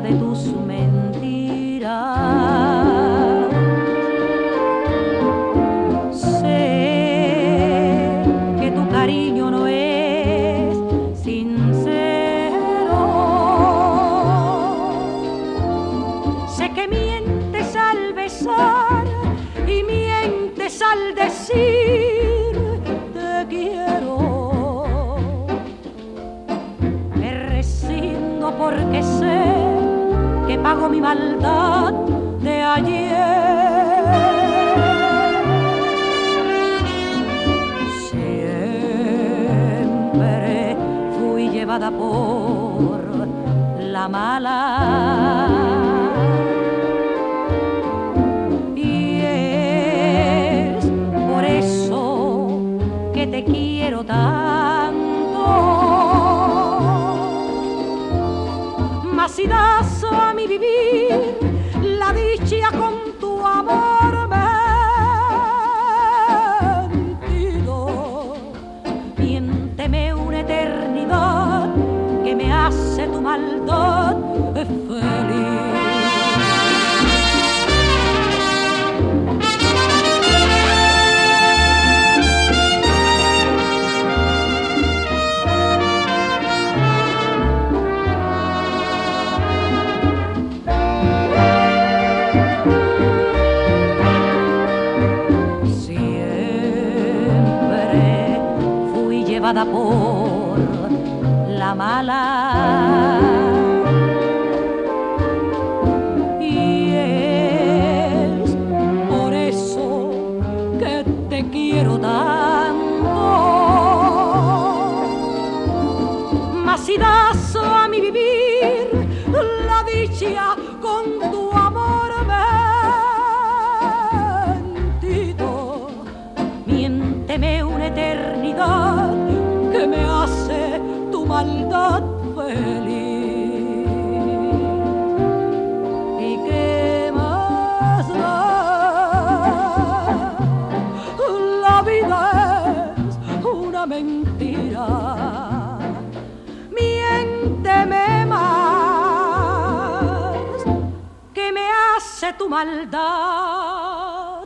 de tus mentiras. Sé que tu cariño no es sincero. Sé que mientes al besar y mientes al decir te quiero. Me resisto porque sé pago mi maldad de ayer. Siempre fui llevada por la mala. Y es por eso que te quiero tanto. A mi vivir la dicha con tu amor mentido, miénteme una eternidad que me hace tu maldad feliz. Llevada por la mala. Y es por eso que te quiero tanto. Mas si das a mi vivir la dicha con tu amor mentido, miénteme una eternidad mentira. Miénteme más que me hace tu maldad.